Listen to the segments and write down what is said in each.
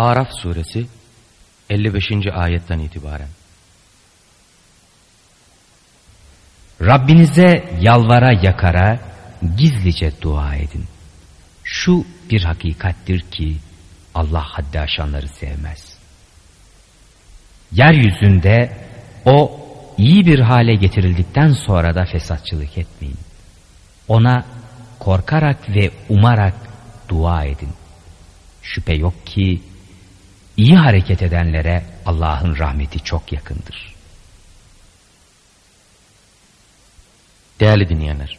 Araf suresi 55. ayetten itibaren. Rabbinize yalvara yakara gizlice dua edin. Şu bir hakikattir ki Allah haddi aşanları sevmez. Yeryüzünde o iyi bir hale getirildikten sonra da fesatçılık etmeyin. Ona korkarak ve umarak dua edin. Şüphe yok ki iyi hareket edenlere Allah'ın rahmeti çok yakındır. Değerli dinleyenler,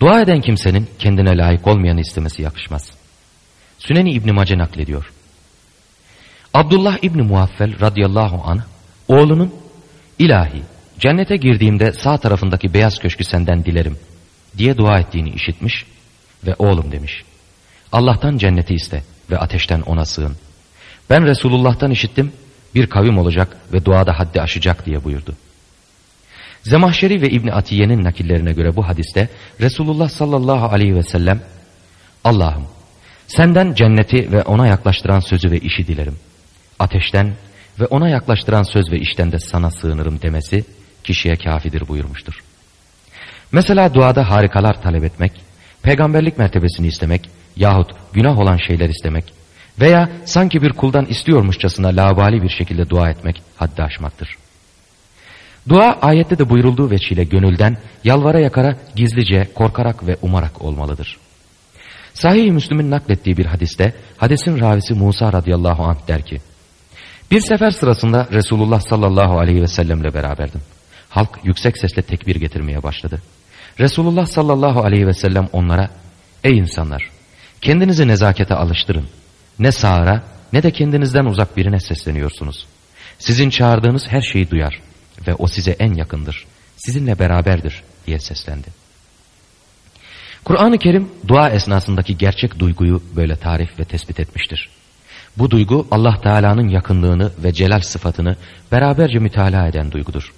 dua eden kimsenin kendine layık olmayanı istemesi yakışmaz. Süneni İbni Mace naklediyor. Abdullah İbni Muaffel radıyallahu anh oğlunun ilahi cennete girdiğimde sağ tarafındaki beyaz köşkü senden dilerim diye dua ettiğini işitmiş ve oğlum demiş. Allah'tan cenneti iste ve ateşten ona sığın. Ben Resulullah'tan işittim bir kavim olacak ve duada haddi aşacak diye buyurdu. Zemahşeri ve İbni Atiye'nin nakillerine göre bu hadiste Resulullah sallallahu aleyhi ve sellem Allah'ım senden cenneti ve ona yaklaştıran sözü ve işi dilerim. Ateşten ve ona yaklaştıran söz ve işten de sana sığınırım demesi kişiye kafidir buyurmuştur. Mesela duada harikalar talep etmek, peygamberlik mertebesini istemek yahut günah olan şeyler istemek veya sanki bir kuldan istiyormuşçasına labali bir şekilde dua etmek haddi aşmaktır. Dua ayette de buyurulduğu veçile gönülden yalvara yakara gizlice korkarak ve umarak olmalıdır. Sahih-i Müslüm'ün naklettiği bir hadiste hadisin ravisi Musa radıyallahu anh der ki Bir sefer sırasında Resulullah sallallahu aleyhi ve sellemle beraberdim. Halk yüksek sesle tekbir getirmeye başladı. Resulullah sallallahu aleyhi ve sellem onlara Ey insanlar kendinizi nezakete alıştırın. Ne sağıra ne de kendinizden uzak birine sesleniyorsunuz. Sizin çağırdığınız her şeyi duyar ve o size en yakındır. Sizinle beraberdir diye seslendi. Kur'an-ı Kerim dua esnasındaki gerçek duyguyu böyle tarif ve tespit etmiştir. Bu duygu Allah Teala'nın yakınlığını ve celal sıfatını beraberce mütalaa eden duygudur.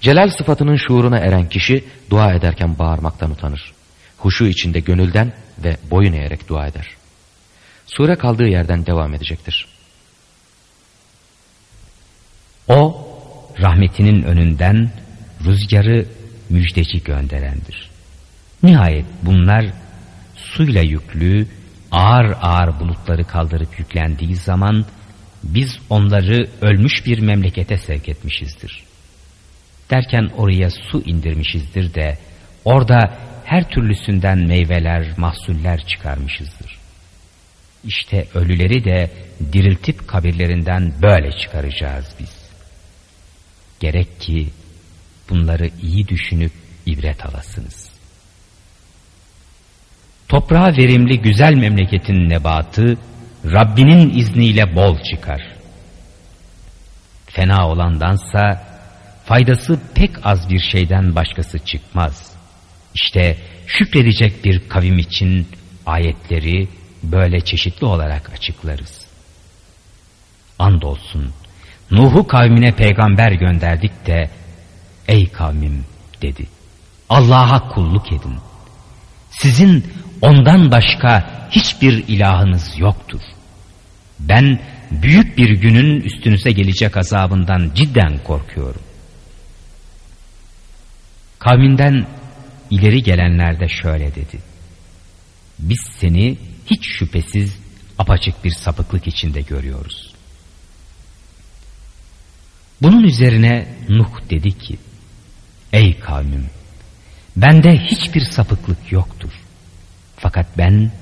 Celal sıfatının şuuruna eren kişi dua ederken bağırmaktan utanır. Huşu içinde gönülden ve boyun eğerek dua eder. Sure kaldığı yerden devam edecektir. O rahmetinin önünden rüzgarı müjdeci gönderendir. Nihayet bunlar suyla yüklü ağır ağır bulutları kaldırıp yüklendiği zaman biz onları ölmüş bir memlekete sevk etmişizdir. Derken oraya su indirmişizdir de orada her türlüsünden meyveler, mahsuller çıkarmışızdır. İşte ölüleri de diriltip kabirlerinden böyle çıkaracağız biz. Gerek ki bunları iyi düşünüp ibret alasınız. Toprağa verimli güzel memleketin nebatı Rabbinin izniyle bol çıkar. Fena olandansa faydası pek az bir şeyden başkası çıkmaz. İşte şükredecek bir kavim için ayetleri böyle çeşitli olarak açıklarız. Andolsun Nuh'u kavmine peygamber gönderdik de ey kavmim dedi. Allah'a kulluk edin. Sizin ondan başka hiçbir ilahınız yoktur. Ben büyük bir günün üstünüze gelecek azabından cidden korkuyorum. Kavminden ileri gelenler de şöyle dedi. Biz seni hiç şüphesiz apaçık bir sapıklık içinde görüyoruz. Bunun üzerine Nuh dedi ki, Ey kavmim, bende hiçbir sapıklık yoktur. Fakat ben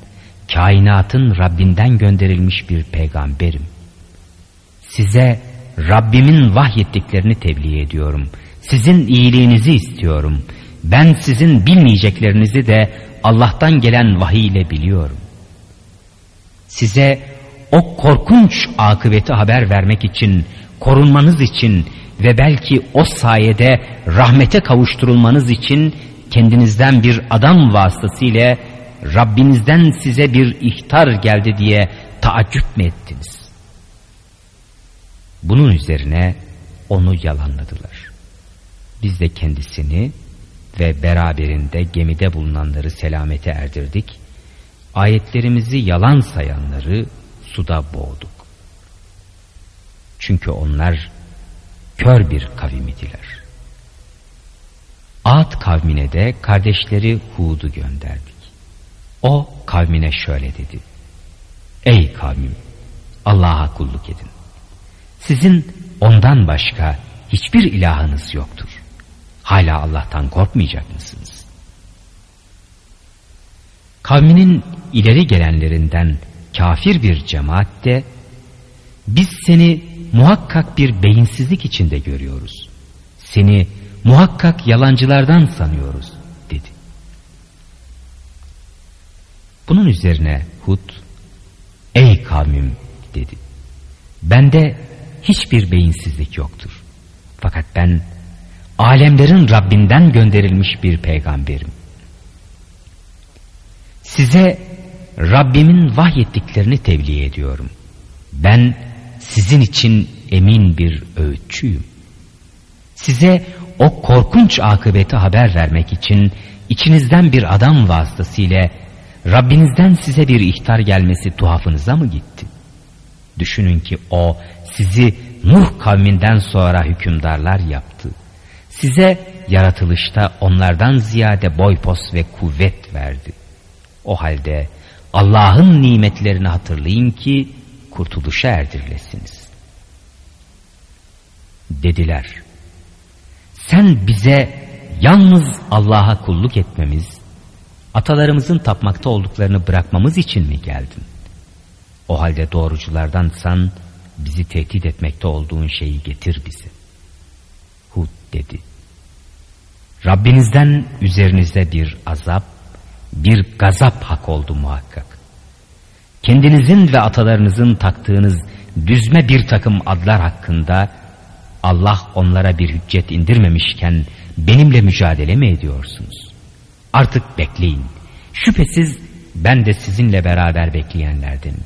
kainatın Rabbinden gönderilmiş bir peygamberim. Size Rabbimin vahyettiklerini tebliğ ediyorum. Sizin iyiliğinizi istiyorum. Ben sizin bilmeyeceklerinizi de Allah'tan gelen vahiy ile biliyorum. Size o korkunç akıbeti haber vermek için, korunmanız için ve belki o sayede rahmete kavuşturulmanız için kendinizden bir adam vasıtasıyla Rabbinizden size bir ihtar geldi diye taaccüp mi ettiniz? Bunun üzerine onu yalanladılar. Biz de kendisini ve beraberinde gemide bulunanları selamete erdirdik. Ayetlerimizi yalan sayanları suda boğduk. Çünkü onlar kör bir kavim idiler. Ad kavmine de kardeşleri Hud'u gönderdik. O kavmine şöyle dedi. Ey kavmim Allah'a kulluk edin. Sizin ondan başka hiçbir ilahınız yoktur. Hala Allah'tan korkmayacak mısınız? Kavminin ileri gelenlerinden kafir bir cemaat de biz seni muhakkak bir beyinsizlik içinde görüyoruz. Seni muhakkak yalancılardan sanıyoruz dedi. Bunun üzerine Hud ey kavmim dedi. Bende hiçbir beyinsizlik yoktur. Fakat ben alemlerin Rabbinden gönderilmiş bir peygamberim. Size Rabbimin vahyettiklerini tebliğ ediyorum. Ben sizin için emin bir öğütçüyüm. Size o korkunç akıbeti haber vermek için içinizden bir adam vasıtasıyla Rabbinizden size bir ihtar gelmesi tuhafınıza mı gitti? Düşünün ki o sizi Nuh kavminden sonra hükümdarlar yaptı. Size yaratılışta onlardan ziyade boy ve kuvvet verdi. O halde Allah'ın nimetlerini hatırlayın ki kurtuluşa erdirilesiniz. Dediler, sen bize yalnız Allah'a kulluk etmemiz, atalarımızın tapmakta olduklarını bırakmamız için mi geldin? O halde doğruculardansan bizi tehdit etmekte olduğun şeyi getir bize. Hud dedi. Rabbinizden üzerinize bir azap, bir gazap hak oldu muhakkak. Kendinizin ve atalarınızın taktığınız düzme bir takım adlar hakkında Allah onlara bir hüccet indirmemişken benimle mücadele mi ediyorsunuz? Artık bekleyin. Şüphesiz ben de sizinle beraber bekleyenlerdim.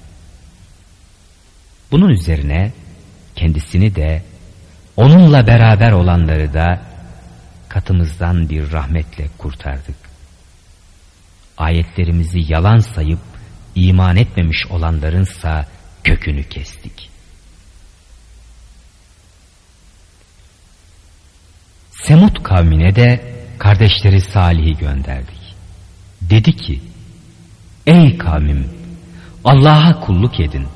Bunun üzerine kendisini de onunla beraber olanları da katımızdan bir rahmetle kurtardık. Ayetlerimizi yalan sayıp iman etmemiş olanlarınsa kökünü kestik. Semut kavmine de kardeşleri Salih'i gönderdik. Dedi ki, Ey kavmim, Allah'a kulluk edin.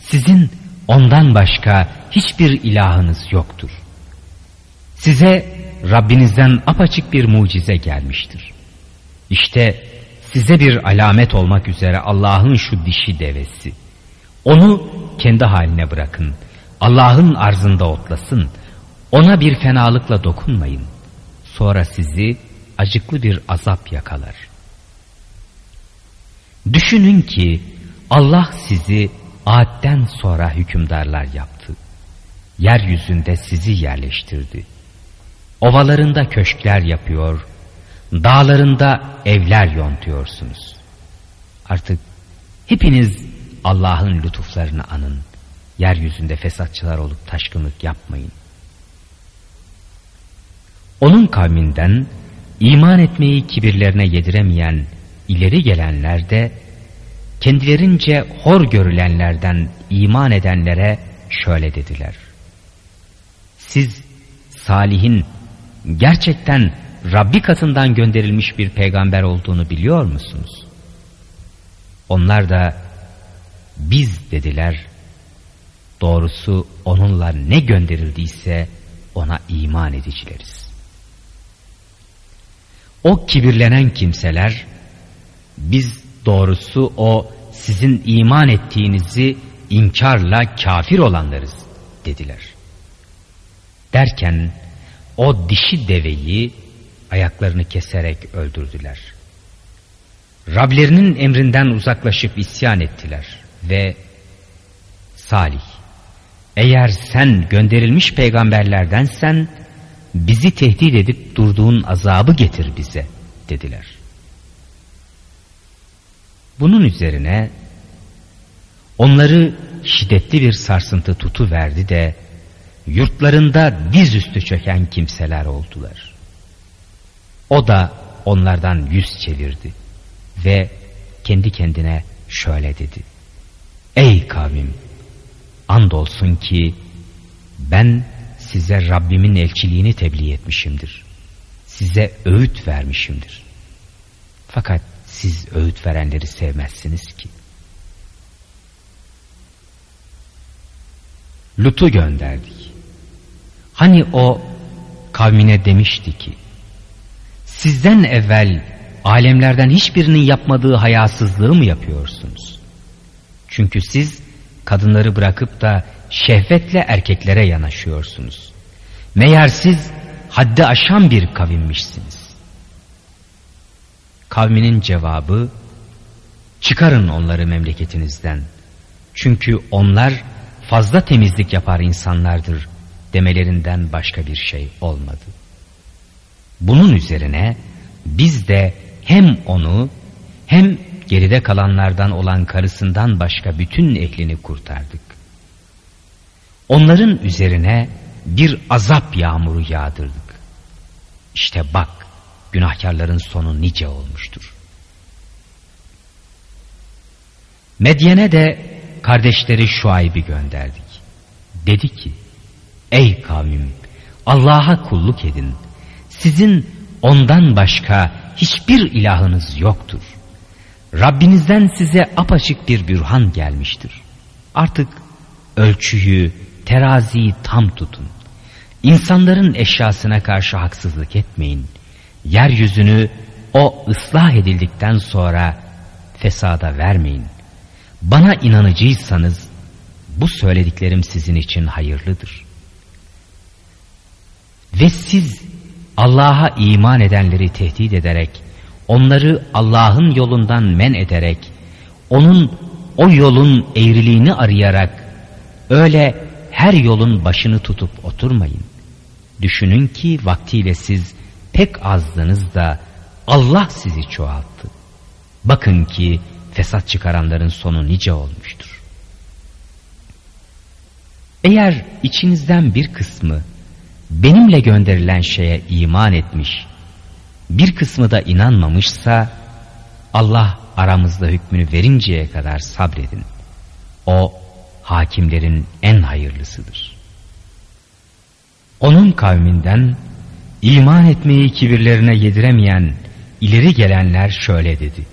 Sizin ondan başka hiçbir ilahınız yoktur. Size Rabbinizden apaçık bir mucize gelmiştir. İşte size bir alamet olmak üzere Allah'ın şu dişi devesi. Onu kendi haline bırakın. Allah'ın arzında otlasın. Ona bir fenalıkla dokunmayın. Sonra sizi acıklı bir azap yakalar. Düşünün ki Allah sizi Ad'den sonra hükümdarlar yaptı. Yeryüzünde sizi yerleştirdi. Ovalarında köşkler yapıyor, dağlarında evler yontuyorsunuz. Artık hepiniz Allah'ın lütuflarını anın. Yeryüzünde fesatçılar olup taşkınlık yapmayın. Onun kavminden iman etmeyi kibirlerine yediremeyen ileri gelenler de kendilerince hor görülenlerden iman edenlere şöyle dediler. Siz Salih'in gerçekten Rabbi katından gönderilmiş bir peygamber olduğunu biliyor musunuz? Onlar da biz dediler. Doğrusu onunla ne gönderildiyse ona iman edicileriz. O kibirlenen kimseler biz doğrusu o sizin iman ettiğinizi inkarla kafir olanlarız dediler. Derken o dişi deveyi ayaklarını keserek öldürdüler. Rablerinin emrinden uzaklaşıp isyan ettiler ve Salih eğer sen gönderilmiş peygamberlerdensen bizi tehdit edip durduğun azabı getir bize dediler. Bunun üzerine onları şiddetli bir sarsıntı tutu verdi de yurtlarında dizüstü çöken kimseler oldular. O da onlardan yüz çevirdi ve kendi kendine şöyle dedi. Ey kavim! Andolsun ki ben size Rabbimin elçiliğini tebliğ etmişimdir. Size öğüt vermişimdir. Fakat siz öğüt verenleri sevmezsiniz ki. Lut'u gönderdik. Hani o kavmine demişti ki, sizden evvel alemlerden hiçbirinin yapmadığı hayasızlığı mı yapıyorsunuz? Çünkü siz kadınları bırakıp da şehvetle erkeklere yanaşıyorsunuz. Meğer siz haddi aşan bir kavimmişsiniz. Kavminin cevabı, çıkarın onları memleketinizden. Çünkü onlar fazla temizlik yapar insanlardır demelerinden başka bir şey olmadı. Bunun üzerine biz de hem onu hem geride kalanlardan olan karısından başka bütün ehlini kurtardık. Onların üzerine bir azap yağmuru yağdırdık. İşte bak günahkarların sonu nice olmuştur. Medyen'e de kardeşleri Şuayb'i gönderdik. Dedi ki, ey kavmim Allah'a kulluk edin. Sizin ondan başka hiçbir ilahınız yoktur. Rabbinizden size apaçık bir bürhan gelmiştir. Artık ölçüyü, teraziyi tam tutun. İnsanların eşyasına karşı haksızlık etmeyin. Yeryüzünü o ıslah edildikten sonra fesada vermeyin. Bana inanıcıysanız bu söylediklerim sizin için hayırlıdır. Ve siz Allah'a iman edenleri tehdit ederek, onları Allah'ın yolundan men ederek, onun o yolun eğriliğini arayarak, öyle her yolun başını tutup oturmayın. Düşünün ki vaktiyle siz pek azdınız da Allah sizi çoğalttı. Bakın ki fesat çıkaranların sonu nice olmuştur. Eğer içinizden bir kısmı benimle gönderilen şeye iman etmiş, bir kısmı da inanmamışsa Allah aramızda hükmünü verinceye kadar sabredin. O hakimlerin en hayırlısıdır. Onun kavminden iman etmeyi kibirlerine yediremeyen ileri gelenler şöyle dedi.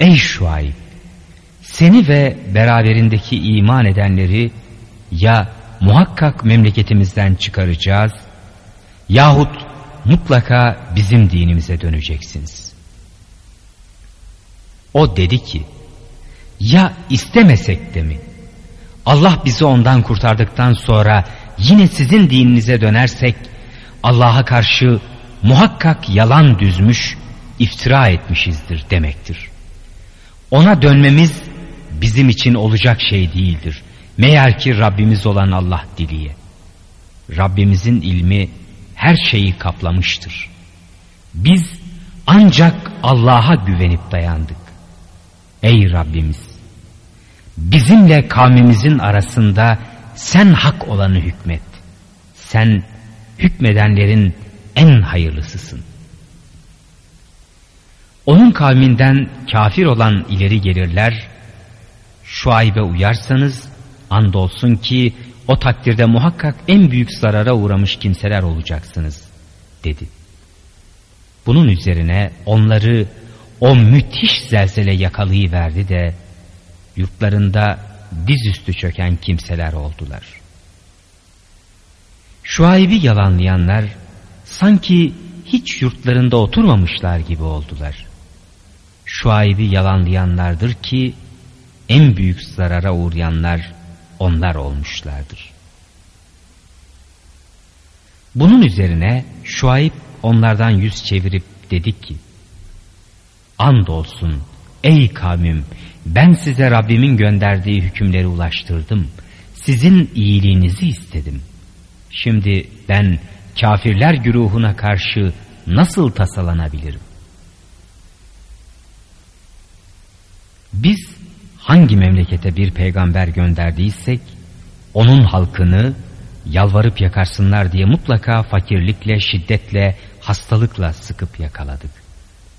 Ey Şuayb! Seni ve beraberindeki iman edenleri ya muhakkak memleketimizden çıkaracağız yahut mutlaka bizim dinimize döneceksiniz. O dedi ki ya istemesek de mi? Allah bizi ondan kurtardıktan sonra yine sizin dininize dönersek Allah'a karşı muhakkak yalan düzmüş, iftira etmişizdir demektir. Ona dönmemiz bizim için olacak şey değildir. Meğer ki Rabbimiz olan Allah diliye. Rabbimizin ilmi her şeyi kaplamıştır. Biz ancak Allah'a güvenip dayandık. Ey Rabbimiz! Bizimle kavmimizin arasında sen hak olanı hükmet. Sen hükmedenlerin en hayırlısısın. Onun kavminden kafir olan ileri gelirler, Şuayb'e uyarsanız andolsun ki o takdirde muhakkak en büyük zarara uğramış kimseler olacaksınız dedi. Bunun üzerine onları o müthiş zelzele yakalayıverdi de yurtlarında dizüstü çöken kimseler oldular. Şuayb'i yalanlayanlar sanki hiç yurtlarında oturmamışlar gibi oldular. Şuayb'i yalanlayanlardır ki en büyük zarara uğrayanlar onlar olmuşlardır. Bunun üzerine Şuayb onlardan yüz çevirip dedi ki Andolsun ey kavmim ben size Rabbimin gönderdiği hükümleri ulaştırdım. Sizin iyiliğinizi istedim. Şimdi ben kafirler güruhuna karşı nasıl tasalanabilirim? Biz hangi memlekete bir peygamber gönderdiysek onun halkını yalvarıp yakarsınlar diye mutlaka fakirlikle, şiddetle, hastalıkla sıkıp yakaladık.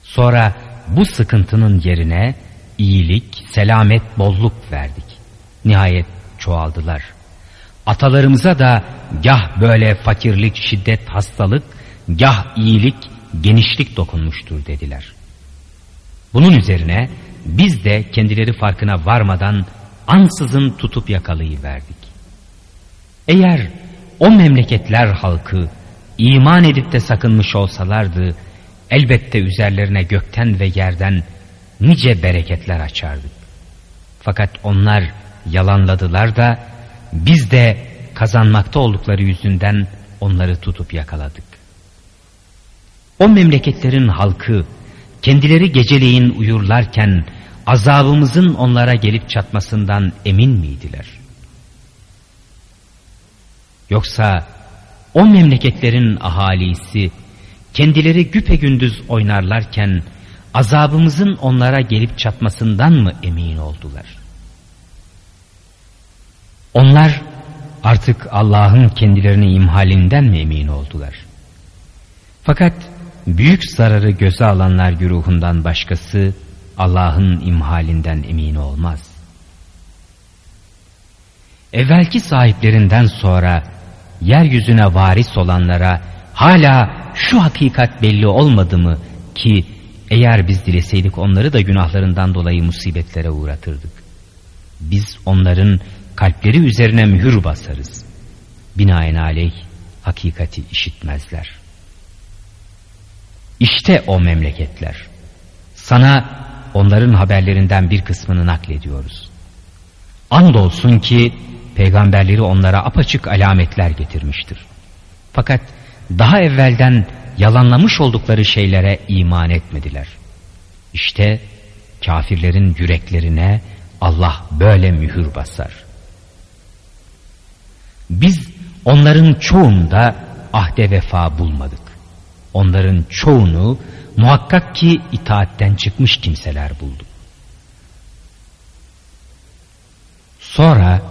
Sonra bu sıkıntının yerine iyilik, selamet, bolluk verdik. Nihayet çoğaldılar. Atalarımıza da gah böyle fakirlik, şiddet, hastalık, gah iyilik, genişlik dokunmuştur dediler. Bunun üzerine biz de kendileri farkına varmadan ansızın tutup yakalayıverdik. Eğer o memleketler halkı iman edip de sakınmış olsalardı elbette üzerlerine gökten ve yerden nice bereketler açardık. Fakat onlar yalanladılar da biz de kazanmakta oldukları yüzünden onları tutup yakaladık. O memleketlerin halkı kendileri geceleyin uyurlarken azabımızın onlara gelip çatmasından emin miydiler? Yoksa o memleketlerin ahalisi kendileri güpe gündüz oynarlarken azabımızın onlara gelip çatmasından mı emin oldular? Onlar artık Allah'ın kendilerini imhalinden mi emin oldular? Fakat büyük zararı göze alanlar güruhundan başkası Allah'ın imhalinden emin olmaz. Evvelki sahiplerinden sonra yeryüzüne varis olanlara hala şu hakikat belli olmadı mı ki eğer biz dileseydik onları da günahlarından dolayı musibetlere uğratırdık. Biz onların kalpleri üzerine mühür basarız. Binaenaleyh hakikati işitmezler. İşte o memleketler. Sana onların haberlerinden bir kısmını naklediyoruz. Andolsun ki peygamberleri onlara apaçık alametler getirmiştir. Fakat daha evvelden yalanlamış oldukları şeylere iman etmediler. İşte kafirlerin yüreklerine Allah böyle mühür basar. Biz onların çoğunda ahde vefa bulmadık. Onların çoğunu muhakkak ki itaatten çıkmış kimseler bulduk. Sonra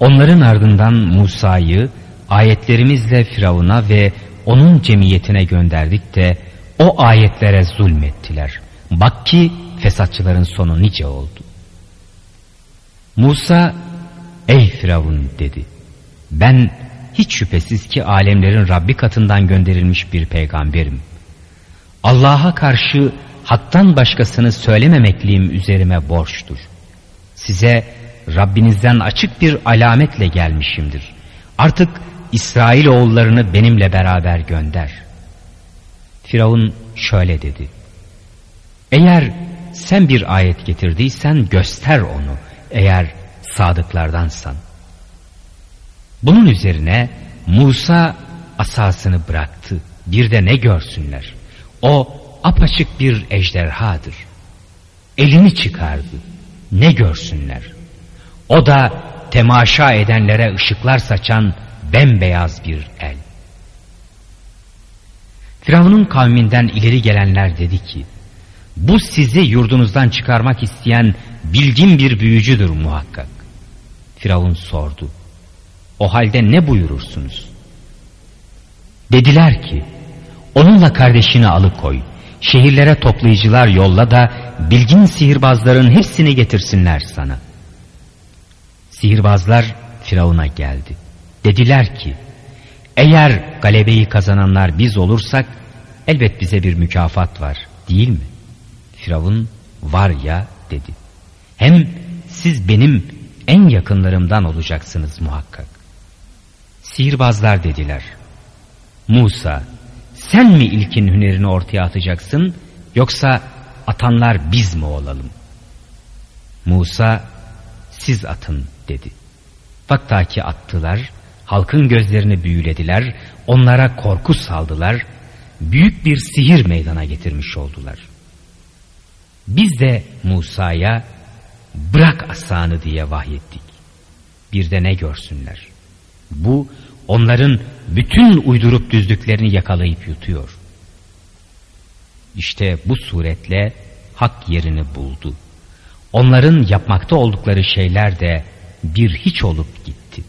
onların ardından Musa'yı ayetlerimizle Firavun'a ve onun cemiyetine gönderdik de o ayetlere zulmettiler. Bak ki fesatçıların sonu nice oldu. Musa ey Firavun dedi. Ben hiç şüphesiz ki alemlerin Rabbi katından gönderilmiş bir peygamberim. Allah'a karşı haktan başkasını söylememekliğim üzerime borçtur. Size Rabbinizden açık bir alametle gelmişimdir. Artık İsrail oğullarını benimle beraber gönder. Firavun şöyle dedi. Eğer sen bir ayet getirdiysen göster onu eğer sadıklardansan. Bunun üzerine Musa asasını bıraktı. Bir de ne görsünler? O apaçık bir ejderhadır. Elini çıkardı. Ne görsünler? O da temaşa edenlere ışıklar saçan bembeyaz bir el. Firavun'un kavminden ileri gelenler dedi ki, bu sizi yurdunuzdan çıkarmak isteyen bilgin bir büyücüdür muhakkak. Firavun sordu. O halde ne buyurursunuz? Dediler ki, onunla kardeşini alıkoy, şehirlere toplayıcılar yolla da bilgin sihirbazların hepsini getirsinler sana. Sihirbazlar Firavun'a geldi. Dediler ki, eğer galebeyi kazananlar biz olursak elbet bize bir mükafat var değil mi? Firavun var ya dedi. Hem siz benim en yakınlarımdan olacaksınız muhakkak. Sihirbazlar dediler. Musa sen mi ilkin hünerini ortaya atacaksın yoksa atanlar biz mi olalım? Musa siz atın dedi. Fatta ki attılar, halkın gözlerini büyülediler, onlara korku saldılar, büyük bir sihir meydana getirmiş oldular. Biz de Musa'ya bırak asanı diye vahyettik. Bir de ne görsünler? Bu onların bütün uydurup düzdüklerini yakalayıp yutuyor. İşte bu suretle hak yerini buldu. Onların yapmakta oldukları şeyler de bir hiç olup gitti.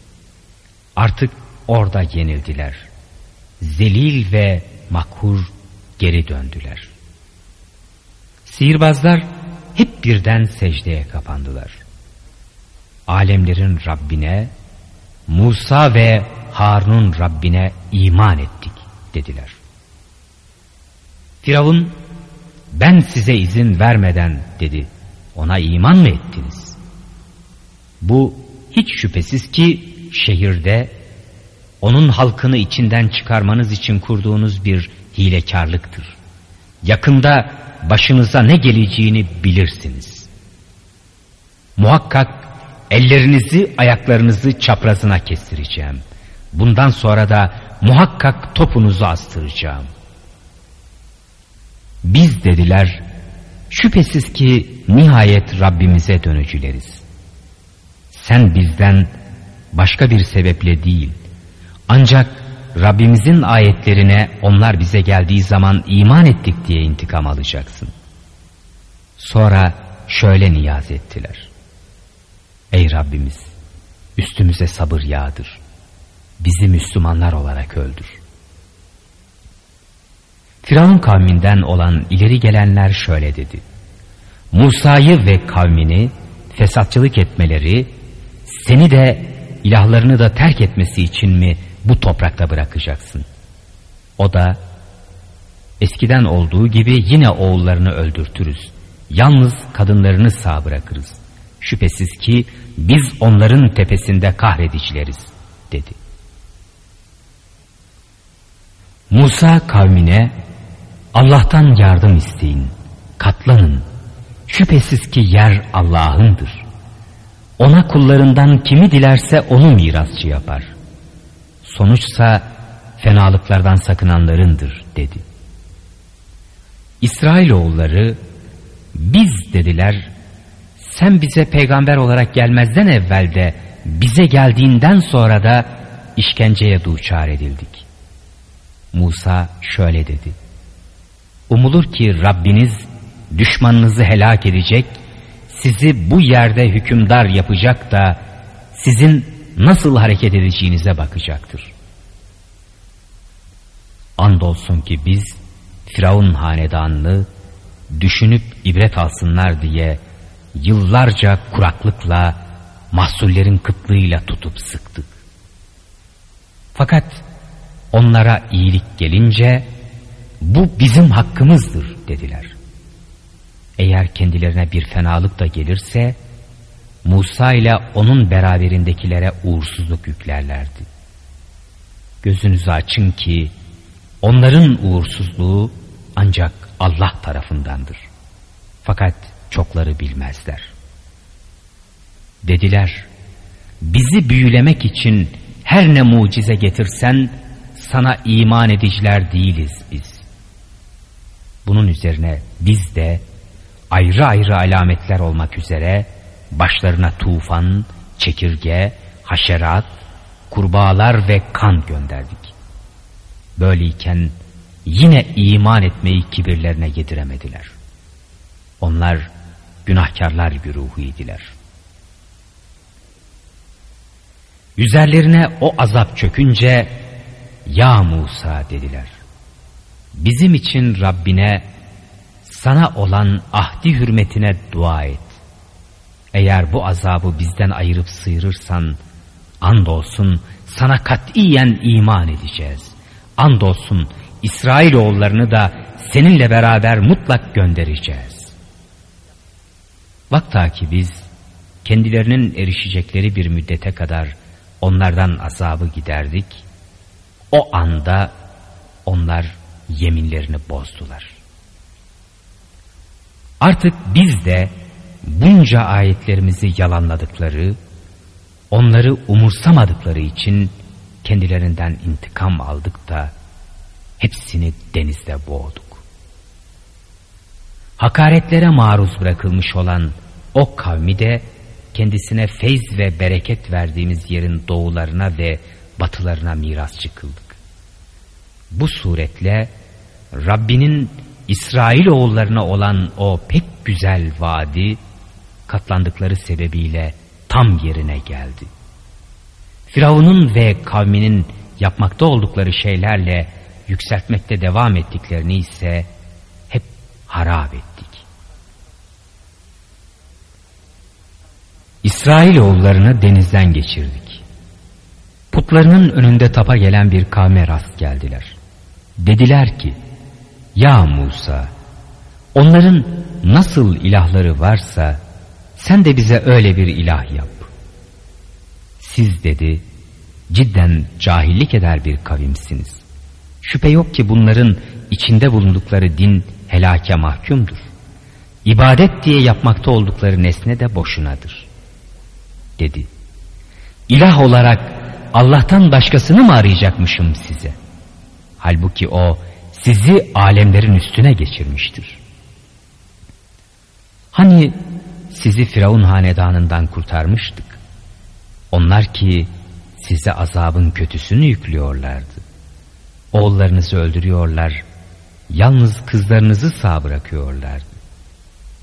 Artık orada yenildiler. Zelil ve makur geri döndüler. Sihirbazlar hep birden secdeye kapandılar. alemlerin Rabbine, Musa ve Harun'un Rabbine iman ettik dediler. Firavun ben size izin vermeden dedi. Ona iman mı ettiniz? Bu hiç şüphesiz ki şehirde onun halkını içinden çıkarmanız için kurduğunuz bir hilekarlıktır. Yakında başınıza ne geleceğini bilirsiniz. Muhakkak ellerinizi ayaklarınızı çaprazına kestireceğim. Bundan sonra da muhakkak topunuzu astıracağım. Biz dediler şüphesiz ki nihayet Rabbimize dönücüleriz. Sen bizden başka bir sebeple değil ancak Rabbimizin ayetlerine onlar bize geldiği zaman iman ettik diye intikam alacaksın. Sonra şöyle niyaz ettiler. Ey Rabbimiz üstümüze sabır yağdır. Bizi Müslümanlar olarak öldür. Firavun kavminden olan ileri gelenler şöyle dedi. Musa'yı ve kavmini fesatçılık etmeleri, seni de ilahlarını da terk etmesi için mi bu toprakta bırakacaksın? O da eskiden olduğu gibi yine oğullarını öldürtürüz. Yalnız kadınlarını sağ bırakırız. Şüphesiz ki biz onların tepesinde kahredicileriz dedi. Musa kavmine Allah'tan yardım isteyin, katlanın. Şüphesiz ki yer Allah'ındır. Ona kullarından kimi dilerse onu mirasçı yapar. Sonuçsa fenalıklardan sakınanlarındır dedi. İsrailoğulları biz dediler sen bize peygamber olarak gelmezden evvel de bize geldiğinden sonra da işkenceye duçar edildik. Musa şöyle dedi. Umulur ki Rabbiniz düşmanınızı helak edecek, sizi bu yerde hükümdar yapacak da sizin nasıl hareket edeceğinize bakacaktır. Andolsun ki biz Firavun hanedanını düşünüp ibret alsınlar diye yıllarca kuraklıkla, mahsullerin kıtlığıyla tutup sıktık. Fakat onlara iyilik gelince bu bizim hakkımızdır dediler. Eğer kendilerine bir fenalık da gelirse Musa ile onun beraberindekilere uğursuzluk yüklerlerdi. Gözünüzü açın ki onların uğursuzluğu ancak Allah tarafındandır. Fakat çokları bilmezler. Dediler, bizi büyülemek için her ne mucize getirsen sana iman ediciler değiliz biz. Bunun üzerine biz de ayrı ayrı alametler olmak üzere başlarına tufan, çekirge, haşerat, kurbağalar ve kan gönderdik. Böyleyken yine iman etmeyi kibirlerine yediremediler. Onlar günahkarlar güruhuydiler. Üzerlerine o azap çökünce ya Musa dediler. Bizim için Rabbine sana olan ahdi hürmetine dua et. Eğer bu azabı bizden ayırıp sıyırırsan andolsun sana katiyen iman edeceğiz. Andolsun İsrailoğullarını da seninle beraber mutlak göndereceğiz. Vakta ki biz kendilerinin erişecekleri bir müddete kadar onlardan azabı giderdik. O anda onlar yeminlerini bozdular. Artık biz de bunca ayetlerimizi yalanladıkları, onları umursamadıkları için kendilerinden intikam aldık da hepsini denizde boğduk. Hakaretlere maruz bırakılmış olan o kavmi de kendisine feyz ve bereket verdiğimiz yerin doğularına ve batılarına miras çıkıldık. Bu suretle Rabbinin İsrail oğullarına olan o pek güzel vaadi katlandıkları sebebiyle tam yerine geldi. Firavun'un ve kavminin yapmakta oldukları şeylerle yükseltmekte devam ettiklerini ise hep harap ettik. İsrailoğullarını denizden geçirdik. Putlarının önünde tapa gelen bir kavme rast geldiler. Dediler ki, Ya Musa, onların nasıl ilahları varsa sen de bize öyle bir ilah yap. Siz dedi, cidden cahillik eder bir kavimsiniz. Şüphe yok ki bunların içinde bulundukları din helake mahkumdur. İbadet diye yapmakta oldukları nesne de boşunadır. Dedi. İlah olarak Allah'tan başkasını mı arayacakmışım size? Halbuki o sizi alemlerin üstüne geçirmiştir. Hani sizi Firavun hanedanından kurtarmıştık. Onlar ki size azabın kötüsünü yüklüyorlardı. Oğullarınızı öldürüyorlar, yalnız kızlarınızı sağ bırakıyorlardı.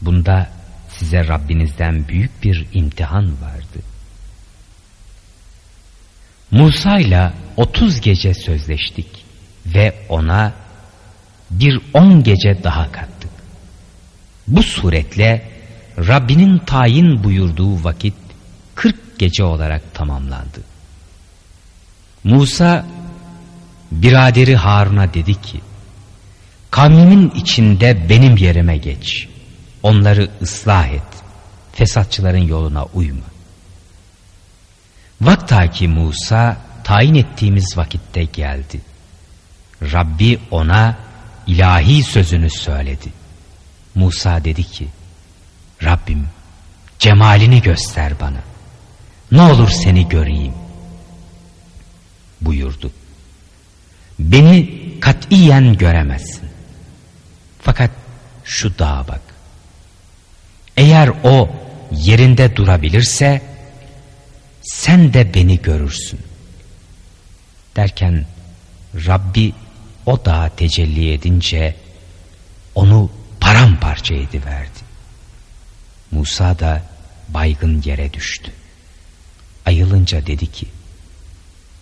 Bunda size Rabbinizden büyük bir imtihan vardı. Musa ile 30 gece sözleştik ve ona bir 10 gece daha kattık. Bu suretle Rabbinin tayin buyurduğu vakit 40 gece olarak tamamlandı. Musa biraderi Harun'a dedi ki Kavmimin içinde benim yerime geç. Onları ıslah et. Fesatçıların yoluna uyma. Vaktaki Musa tayin ettiğimiz vakitte geldi. Rabbi ona ilahi sözünü söyledi. Musa dedi ki, Rabbim cemalini göster bana. Ne olur seni göreyim. Buyurdu. Beni katiyen göremezsin. Fakat şu dağa bak. Eğer o yerinde durabilirse sen de beni görürsün. Derken Rabbi o dağa tecelli edince onu paramparça ediverdi. Musa da baygın yere düştü. Ayılınca dedi ki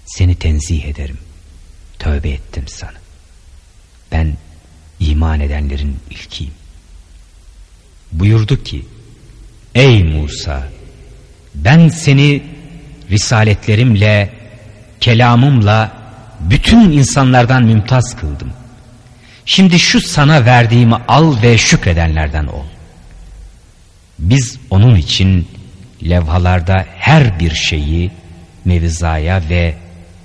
seni tenzih ederim. Tövbe ettim sana. Ben iman edenlerin ilkiyim. Buyurdu ki Ey Musa ben seni risaletlerimle kelamımla bütün insanlardan mümtaz kıldım. Şimdi şu sana verdiğimi al ve şükredenlerden ol. Biz onun için levhalarda her bir şeyi mevzaya ve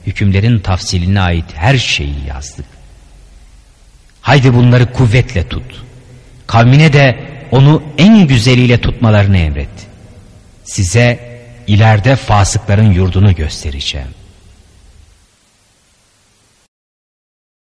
hükümlerin tafsiline ait her şeyi yazdık. Haydi bunları kuvvetle tut. Kavmine de onu en güzeliyle tutmalarını emret. Size ileride fasıkların yurdunu göstereceğim.''